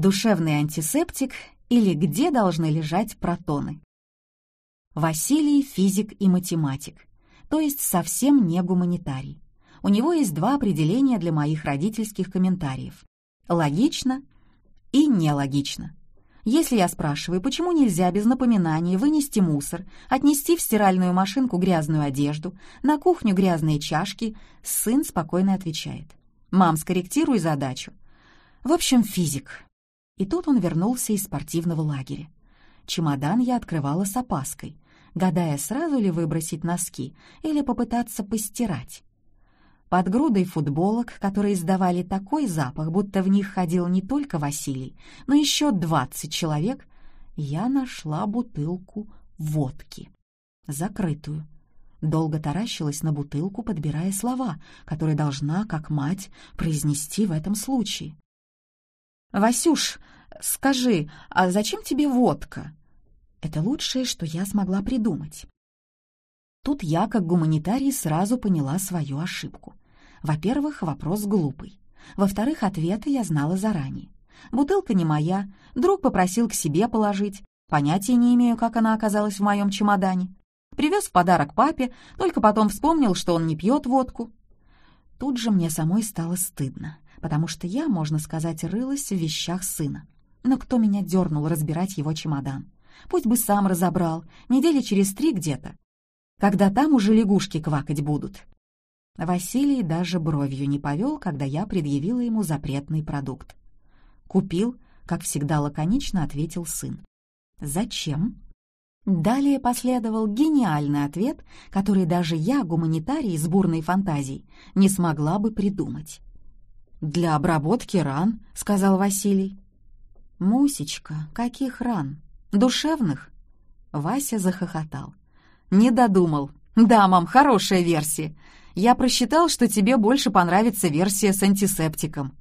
Душевный антисептик или где должны лежать протоны? Василий — физик и математик, то есть совсем не гуманитарий. У него есть два определения для моих родительских комментариев. Логично и нелогично. Если я спрашиваю, почему нельзя без напоминаний вынести мусор, отнести в стиральную машинку грязную одежду, на кухню грязные чашки, сын спокойно отвечает. «Мам, скорректируй задачу». В общем, физик. И тут он вернулся из спортивного лагеря. Чемодан я открывала с опаской, гадая, сразу ли выбросить носки или попытаться постирать. Под грудой футболок, которые издавали такой запах, будто в них ходил не только Василий, но еще двадцать человек, я нашла бутылку водки. Закрытую. Долго таращилась на бутылку, подбирая слова, которые должна, как мать, произнести в этом случае. «Васюш, скажи, а зачем тебе водка?» Это лучшее, что я смогла придумать. Тут я, как гуманитарий, сразу поняла свою ошибку. Во-первых, вопрос глупый. Во-вторых, ответы я знала заранее. Бутылка не моя, друг попросил к себе положить. Понятия не имею, как она оказалась в моем чемодане. Привез в подарок папе, только потом вспомнил, что он не пьет водку. Тут же мне самой стало стыдно, потому что я, можно сказать, рылась в вещах сына. Но кто меня дернул разбирать его чемодан? Пусть бы сам разобрал, недели через три где-то, когда там уже лягушки квакать будут. Василий даже бровью не повел, когда я предъявила ему запретный продукт. «Купил», — как всегда лаконично ответил сын. «Зачем?» Далее последовал гениальный ответ, который даже я, гуманитарий с бурной фантазией, не смогла бы придумать. «Для обработки ран», — сказал Василий. «Мусечка, каких ран? Душевных?» Вася захохотал. «Не додумал. Да, мам, хорошая версия. Я просчитал, что тебе больше понравится версия с антисептиком».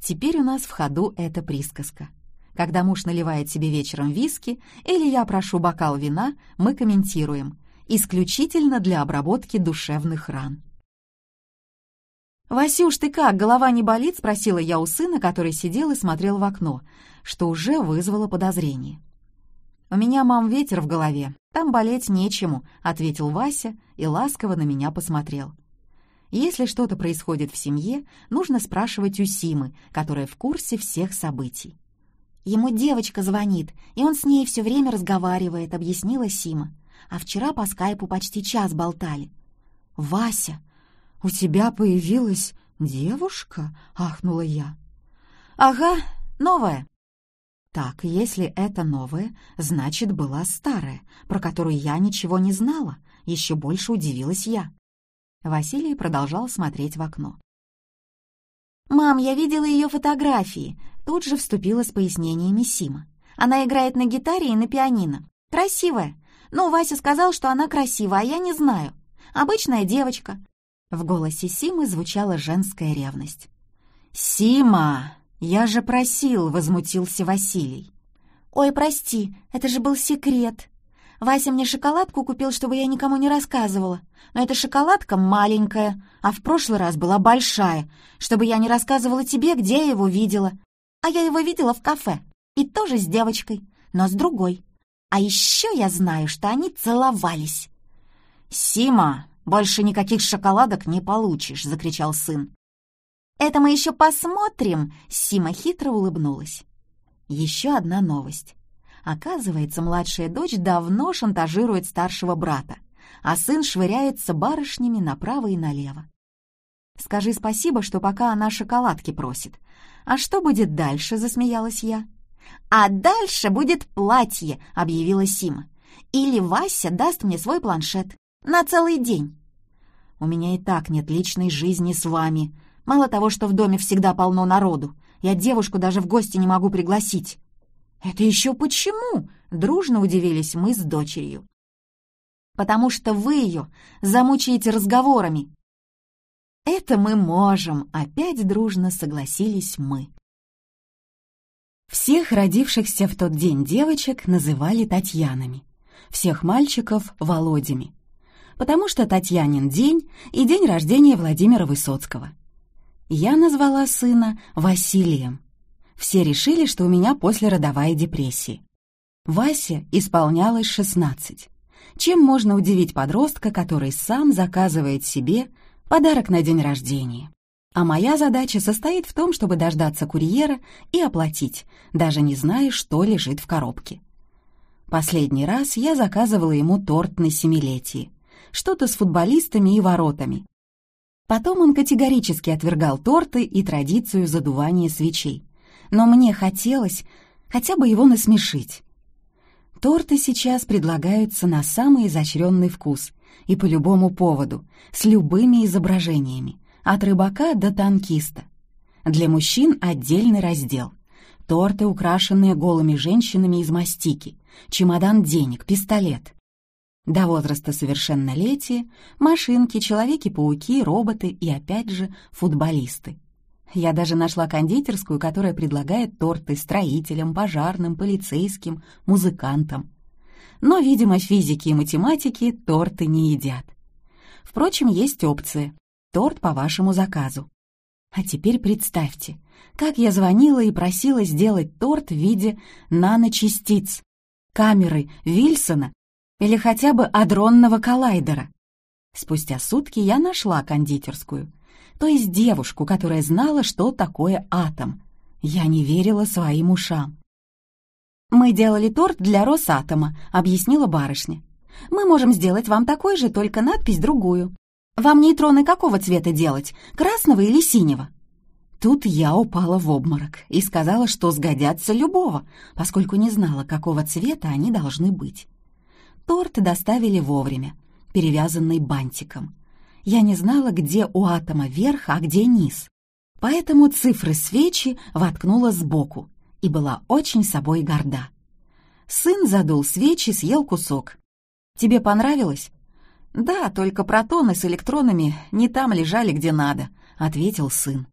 Теперь у нас в ходу эта присказка. Когда муж наливает себе вечером виски или я прошу бокал вина, мы комментируем «исключительно для обработки душевных ран». «Васюш, ты как, голова не болит?» — спросила я у сына, который сидел и смотрел в окно, что уже вызвало подозрение. «У меня, мам, ветер в голове. Там болеть нечему», — ответил Вася и ласково на меня посмотрел. Если что-то происходит в семье, нужно спрашивать у Симы, которая в курсе всех событий. «Ему девочка звонит, и он с ней все время разговаривает», — объяснила Сима. «А вчера по скайпу почти час болтали». «Вася, у тебя появилась девушка?» — ахнула я. «Ага, новая», так, если это новое, значит, была старая, про которую я ничего не знала. Еще больше удивилась я. Василий продолжал смотреть в окно. «Мам, я видела ее фотографии», — тут же вступила с пояснениями Сима. «Она играет на гитаре и на пианино. Красивая. Ну, Вася сказал, что она красивая, а я не знаю. Обычная девочка». В голосе Симы звучала женская ревность. «Сима!» «Я же просил», — возмутился Василий. «Ой, прости, это же был секрет. Вася мне шоколадку купил, чтобы я никому не рассказывала. Но эта шоколадка маленькая, а в прошлый раз была большая, чтобы я не рассказывала тебе, где я его видела. А я его видела в кафе, и тоже с девочкой, но с другой. А еще я знаю, что они целовались». «Сима, больше никаких шоколадок не получишь», — закричал сын. «Это мы еще посмотрим!» — Сима хитро улыбнулась. Еще одна новость. Оказывается, младшая дочь давно шантажирует старшего брата, а сын швыряется барышнями направо и налево. «Скажи спасибо, что пока она шоколадки просит. А что будет дальше?» — засмеялась я. «А дальше будет платье», — объявила Сима. «Или Вася даст мне свой планшет. На целый день». «У меня и так нет личной жизни с вами», Мало того, что в доме всегда полно народу, я девушку даже в гости не могу пригласить». «Это еще почему?» — дружно удивились мы с дочерью. «Потому что вы ее замучаете разговорами». «Это мы можем», — опять дружно согласились мы. Всех родившихся в тот день девочек называли Татьянами, всех мальчиков — Володями, потому что Татьянин день и день рождения Владимира Высоцкого — я назвала сына Василием. Все решили, что у меня послеродовая депрессия. Васе исполнялось 16. Чем можно удивить подростка, который сам заказывает себе подарок на день рождения? А моя задача состоит в том, чтобы дождаться курьера и оплатить, даже не зная, что лежит в коробке. Последний раз я заказывала ему торт на семилетие. Что-то с футболистами и воротами. Потом он категорически отвергал торты и традицию задувания свечей. Но мне хотелось хотя бы его насмешить. Торты сейчас предлагаются на самый изощренный вкус и по любому поводу, с любыми изображениями, от рыбака до танкиста. Для мужчин отдельный раздел. Торты, украшенные голыми женщинами из мастики, чемодан денег, пистолет. До возраста совершеннолетия машинки, человеки-пауки, роботы и, опять же, футболисты. Я даже нашла кондитерскую, которая предлагает торты строителям, пожарным, полицейским, музыкантам. Но, видимо, физики и математики торты не едят. Впрочем, есть опция. Торт по вашему заказу. А теперь представьте, как я звонила и просила сделать торт в виде наночастиц, камеры Вильсона или хотя бы адронного коллайдера. Спустя сутки я нашла кондитерскую, то есть девушку, которая знала, что такое атом. Я не верила своим ушам. «Мы делали торт для Росатома», — объяснила барышня. «Мы можем сделать вам такой же, только надпись другую. Вам нейтроны какого цвета делать, красного или синего?» Тут я упала в обморок и сказала, что сгодятся любого, поскольку не знала, какого цвета они должны быть. Торт доставили вовремя, перевязанный бантиком. Я не знала, где у атома верх, а где низ. Поэтому цифры свечи воткнула сбоку и была очень собой горда. Сын задул свечи, съел кусок. «Тебе понравилось?» «Да, только протоны с электронами не там лежали, где надо», — ответил сын.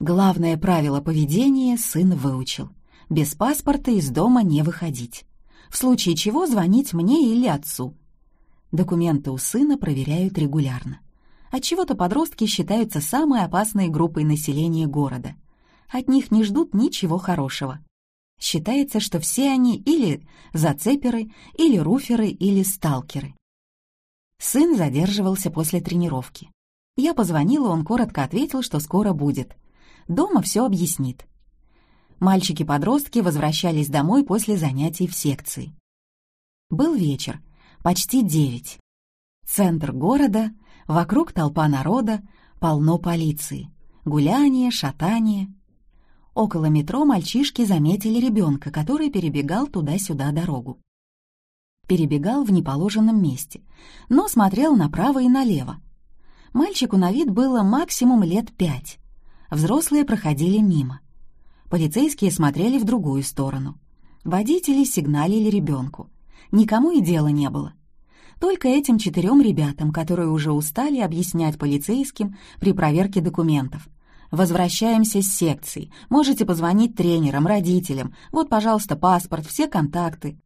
Главное правило поведения сын выучил. Без паспорта из дома не выходить в случае чего звонить мне или отцу. Документы у сына проверяют регулярно. Отчего-то подростки считаются самой опасной группой населения города. От них не ждут ничего хорошего. Считается, что все они или зацеперы, или руферы, или сталкеры. Сын задерживался после тренировки. Я позвонила, он коротко ответил, что скоро будет. Дома все объяснит. Мальчики-подростки возвращались домой после занятий в секции. Был вечер, почти девять. Центр города, вокруг толпа народа, полно полиции. Гуляние, шатание. Около метро мальчишки заметили ребенка, который перебегал туда-сюда дорогу. Перебегал в неположенном месте, но смотрел направо и налево. Мальчику на вид было максимум лет пять. Взрослые проходили мимо. Полицейские смотрели в другую сторону. Водители сигналили ребенку. Никому и дела не было. Только этим четырем ребятам, которые уже устали объяснять полицейским при проверке документов. «Возвращаемся с секции. Можете позвонить тренерам, родителям. Вот, пожалуйста, паспорт, все контакты».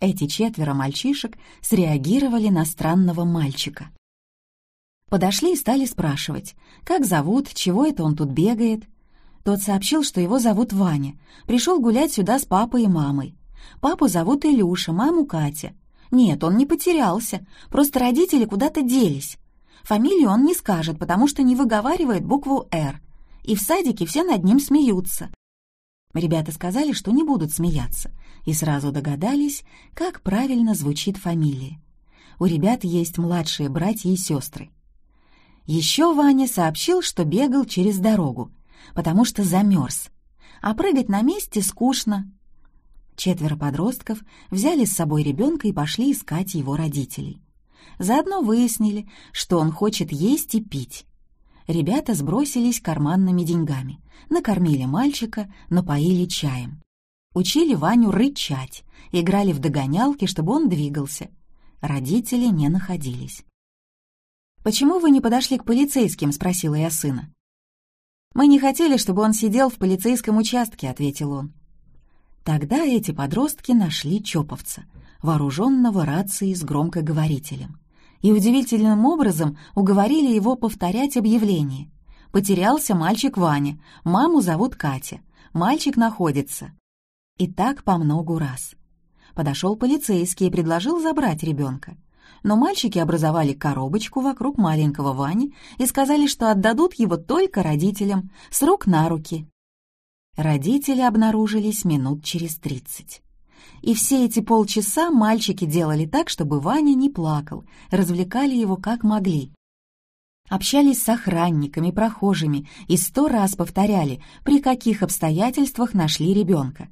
Эти четверо мальчишек среагировали на странного мальчика. Подошли и стали спрашивать, как зовут, чего это он тут бегает. Тот сообщил, что его зовут Ваня. Пришел гулять сюда с папой и мамой. Папу зовут Илюша, маму Катя. Нет, он не потерялся, просто родители куда-то делись. Фамилию он не скажет, потому что не выговаривает букву «Р». И в садике все над ним смеются. Ребята сказали, что не будут смеяться, и сразу догадались, как правильно звучит фамилия. У ребят есть младшие братья и сестры. Еще Ваня сообщил, что бегал через дорогу, потому что замерз. А прыгать на месте скучно. Четверо подростков взяли с собой ребенка и пошли искать его родителей. Заодно выяснили, что он хочет есть и пить. Ребята сбросились карманными деньгами, накормили мальчика, напоили чаем. Учили Ваню рычать, играли в догонялки, чтобы он двигался. Родители не находились. «Почему вы не подошли к полицейским?» — спросила я сына. «Мы не хотели, чтобы он сидел в полицейском участке», — ответил он. Тогда эти подростки нашли чоповца, вооруженного рацией с громкоговорителем, и удивительным образом уговорили его повторять объявление. Потерялся мальчик Ваня, маму зовут Катя, мальчик находится. И так по многу раз. Подошел полицейский и предложил забрать ребенка. Но мальчики образовали коробочку вокруг маленького Вани и сказали, что отдадут его только родителям, с рук на руки. Родители обнаружились минут через тридцать. И все эти полчаса мальчики делали так, чтобы Ваня не плакал, развлекали его как могли. Общались с охранниками, прохожими и сто раз повторяли, при каких обстоятельствах нашли ребенка.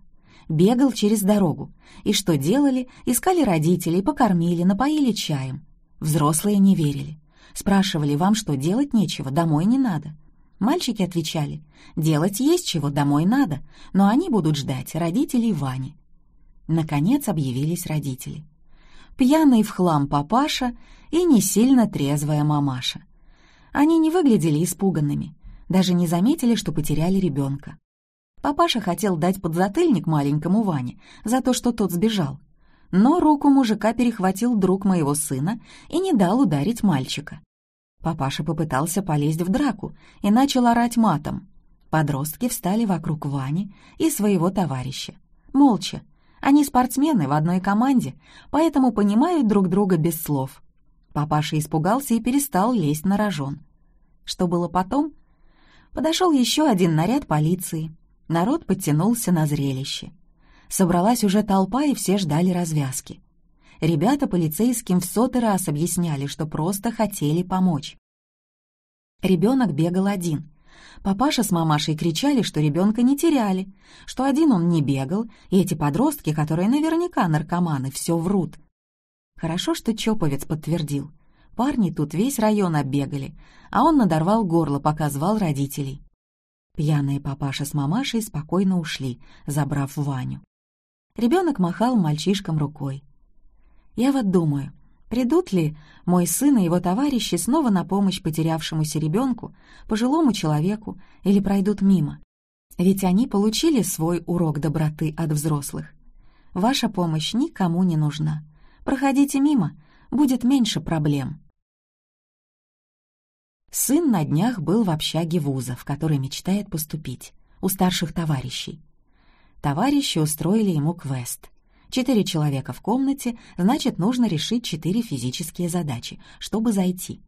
Бегал через дорогу. И что делали? Искали родителей, покормили, напоили чаем. Взрослые не верили. Спрашивали, вам что, делать нечего, домой не надо. Мальчики отвечали, делать есть чего, домой надо, но они будут ждать родителей Вани. Наконец объявились родители. Пьяный в хлам папаша и не сильно трезвая мамаша. Они не выглядели испуганными, даже не заметили, что потеряли ребенка. Папаша хотел дать подзатыльник маленькому Ване за то, что тот сбежал. Но руку мужика перехватил друг моего сына и не дал ударить мальчика. Папаша попытался полезть в драку и начал орать матом. Подростки встали вокруг Вани и своего товарища. Молча. Они спортсмены в одной команде, поэтому понимают друг друга без слов. Папаша испугался и перестал лезть на рожон. Что было потом? Подошел еще один наряд полиции. Народ подтянулся на зрелище. Собралась уже толпа, и все ждали развязки. Ребята полицейским в сотый раз объясняли, что просто хотели помочь. Ребенок бегал один. Папаша с мамашей кричали, что ребенка не теряли, что один он не бегал, и эти подростки, которые наверняка наркоманы, все врут. Хорошо, что Чоповец подтвердил. Парни тут весь район оббегали, а он надорвал горло, пока звал родителей. Пьяные папаша с мамашей спокойно ушли, забрав Ваню. Ребенок махал мальчишкам рукой. Я вот думаю, придут ли мой сын и его товарищи снова на помощь потерявшемуся ребенку, пожилому человеку, или пройдут мимо? Ведь они получили свой урок доброты от взрослых. Ваша помощь никому не нужна. Проходите мимо, будет меньше проблем. Сын на днях был в общаге вуза, в который мечтает поступить, у старших товарищей. Товарищи устроили ему квест. Четыре человека в комнате, значит, нужно решить четыре физические задачи, чтобы зайти.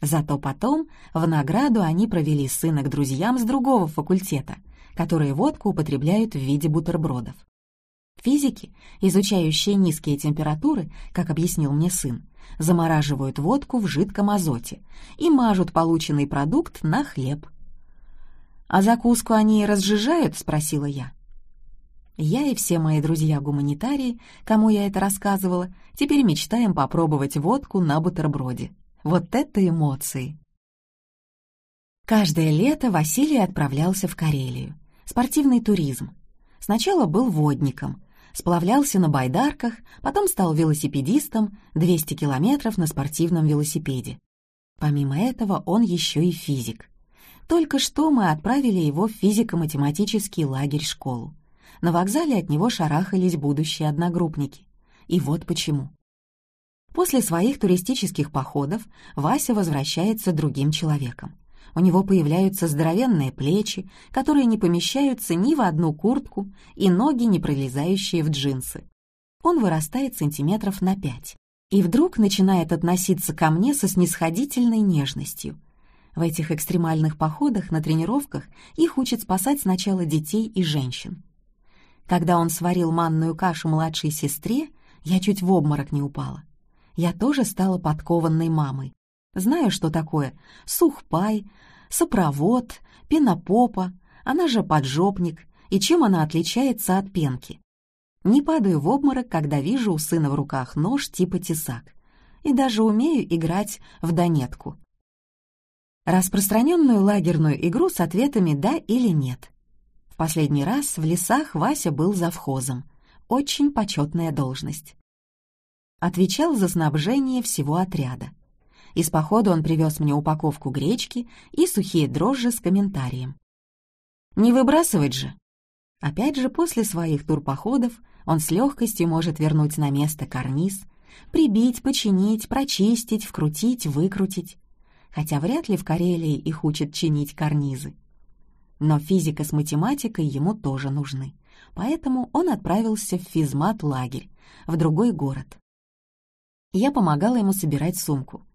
Зато потом, в награду, они провели сына к друзьям с другого факультета, которые водку употребляют в виде бутербродов. Физики, изучающие низкие температуры, как объяснил мне сын, замораживают водку в жидком азоте и мажут полученный продукт на хлеб. «А закуску они разжижают?» — спросила я. Я и все мои друзья-гуманитарии, кому я это рассказывала, теперь мечтаем попробовать водку на бутерброде. Вот это эмоции! Каждое лето Василий отправлялся в Карелию. Спортивный туризм. Сначала был водником, сплавлялся на байдарках, потом стал велосипедистом, 200 километров на спортивном велосипеде. Помимо этого он еще и физик. Только что мы отправили его в физико-математический лагерь-школу. На вокзале от него шарахались будущие одногруппники. И вот почему. После своих туристических походов Вася возвращается другим человеком. У него появляются здоровенные плечи, которые не помещаются ни в одну куртку, и ноги, не пролезающие в джинсы. Он вырастает сантиметров на пять. И вдруг начинает относиться ко мне со снисходительной нежностью. В этих экстремальных походах на тренировках их учат спасать сначала детей и женщин. Когда он сварил манную кашу младшей сестре, я чуть в обморок не упала. Я тоже стала подкованной мамой. Знаю, что такое сухпай, сопровод, пенопопа, она же поджопник, и чем она отличается от пенки. Не падаю в обморок, когда вижу у сына в руках нож типа тесак, и даже умею играть в донетку. Распространенную лагерную игру с ответами «да» или «нет». В последний раз в лесах Вася был завхозом. Очень почетная должность. Отвечал за снабжение всего отряда. Из похода он привез мне упаковку гречки и сухие дрожжи с комментарием. «Не выбрасывать же!» Опять же, после своих турпоходов он с легкостью может вернуть на место карниз, прибить, починить, прочистить, вкрутить, выкрутить. хотя вряд ли в Карелии их учат чинить карнизы. Но физика с математикой ему тоже нужны, поэтому он отправился в физмат-лагерь, в другой город. Я помогала ему собирать сумку.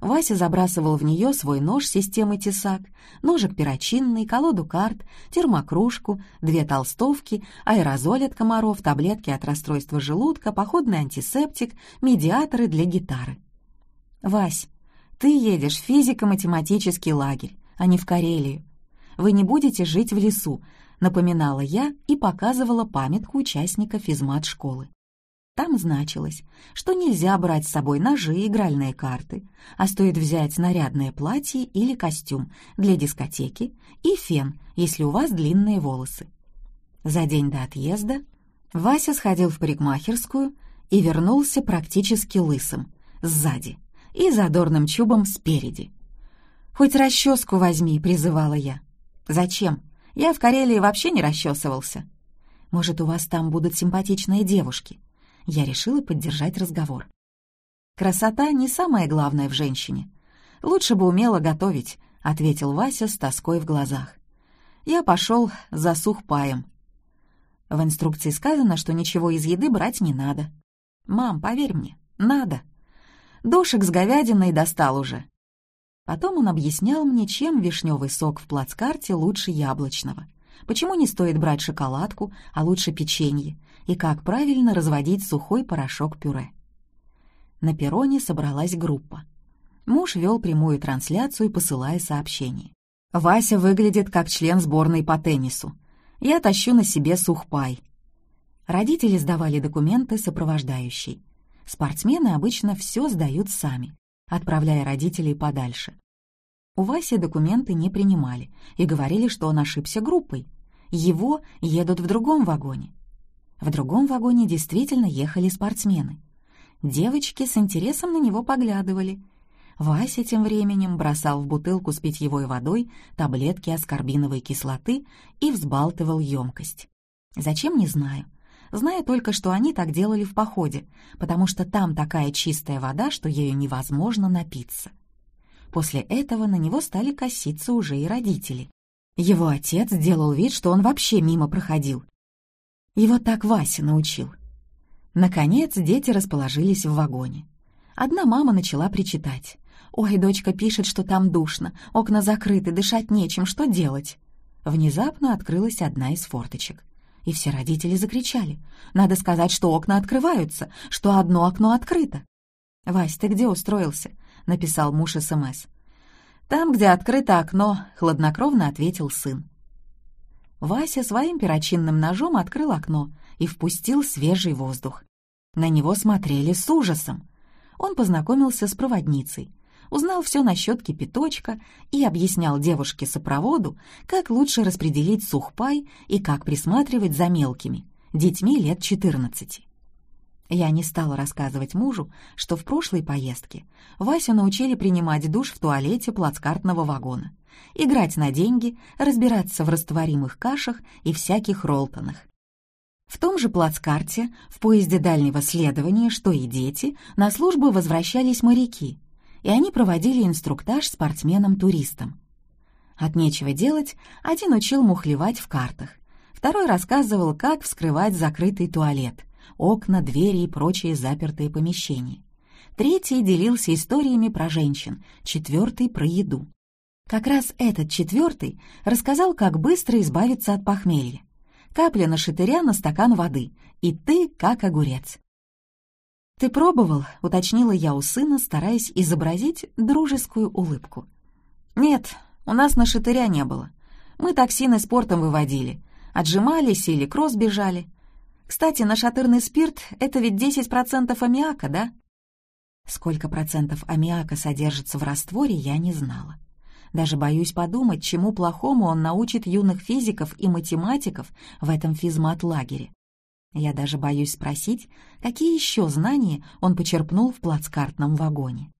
Вася забрасывал в нее свой нож системы тесак, ножик перочинный, колоду карт, термокружку, две толстовки, аэрозоль от комаров, таблетки от расстройства желудка, походный антисептик, медиаторы для гитары. «Вась, ты едешь в физико-математический лагерь, а не в Карелию. Вы не будете жить в лесу», — напоминала я и показывала памятку участника физмат-школы. Там значилось, что нельзя брать с собой ножи и игральные карты, а стоит взять нарядное платье или костюм для дискотеки и фен, если у вас длинные волосы. За день до отъезда Вася сходил в парикмахерскую и вернулся практически лысым, сзади, и задорным чубом спереди. «Хоть расческу возьми», — призывала я. «Зачем? Я в Карелии вообще не расчесывался». «Может, у вас там будут симпатичные девушки?» Я решила поддержать разговор. «Красота не самое главное в женщине. Лучше бы умела готовить», — ответил Вася с тоской в глазах. «Я пошел за сухпаем». В инструкции сказано, что ничего из еды брать не надо. «Мам, поверь мне, надо. Дошек с говядиной достал уже». Потом он объяснял мне, чем вишневый сок в плацкарте лучше яблочного. Почему не стоит брать шоколадку, а лучше печенье, и как правильно разводить сухой порошок пюре. На перроне собралась группа. Муж вел прямую трансляцию, посылая сообщение. «Вася выглядит как член сборной по теннису. Я тащу на себе сухпай». Родители сдавали документы сопровождающей. Спортсмены обычно все сдают сами, отправляя родителей подальше. У Васи документы не принимали и говорили, что он ошибся группой. Его едут в другом вагоне. В другом вагоне действительно ехали спортсмены. Девочки с интересом на него поглядывали. Вася тем временем бросал в бутылку с питьевой водой таблетки аскорбиновой кислоты и взбалтывал емкость. Зачем, не знаю. Знаю только, что они так делали в походе, потому что там такая чистая вода, что ею невозможно напиться. После этого на него стали коситься уже и родители. Его отец делал вид, что он вообще мимо проходил, его так Вася научил. Наконец дети расположились в вагоне. Одна мама начала причитать. «Ой, дочка пишет, что там душно, окна закрыты, дышать нечем, что делать?» Внезапно открылась одна из форточек. И все родители закричали. «Надо сказать, что окна открываются, что одно окно открыто». «Вась, ты где устроился?» — написал муж СМС. «Там, где открыто окно», — хладнокровно ответил сын. Вася своим перочинным ножом открыл окно и впустил свежий воздух. На него смотрели с ужасом. Он познакомился с проводницей, узнал все насчет кипяточка и объяснял девушке-сопроводу, как лучше распределить сухпай и как присматривать за мелкими, детьми лет 14. Я не стала рассказывать мужу, что в прошлой поездке Васю научили принимать душ в туалете плацкартного вагона — играть на деньги, разбираться в растворимых кашах и всяких ролтонах. В том же плацкарте, в поезде дальнего следования, что и дети, на службу возвращались моряки, и они проводили инструктаж спортсменам-туристам. От нечего делать, один учил мухлевать в картах, второй рассказывал, как вскрывать закрытый туалет, окна, двери и прочие запертые помещения. Третий делился историями про женщин, четвертый — про еду. Как раз этот четвертый рассказал, как быстро избавиться от похмелья. Капля на шатыря на стакан воды, и ты как огурец. «Ты пробовал?» — уточнила я у сына, стараясь изобразить дружескую улыбку. «Нет, у нас на шатыря не было. Мы токсины спортом выводили, отжимались или кросс бежали. Кстати, нашатырный спирт — это ведь 10% аммиака, да?» Сколько процентов аммиака содержится в растворе, я не знала. Даже боюсь подумать, чему плохому он научит юных физиков и математиков в этом физмат-лагере. Я даже боюсь спросить, какие еще знания он почерпнул в плацкартном вагоне.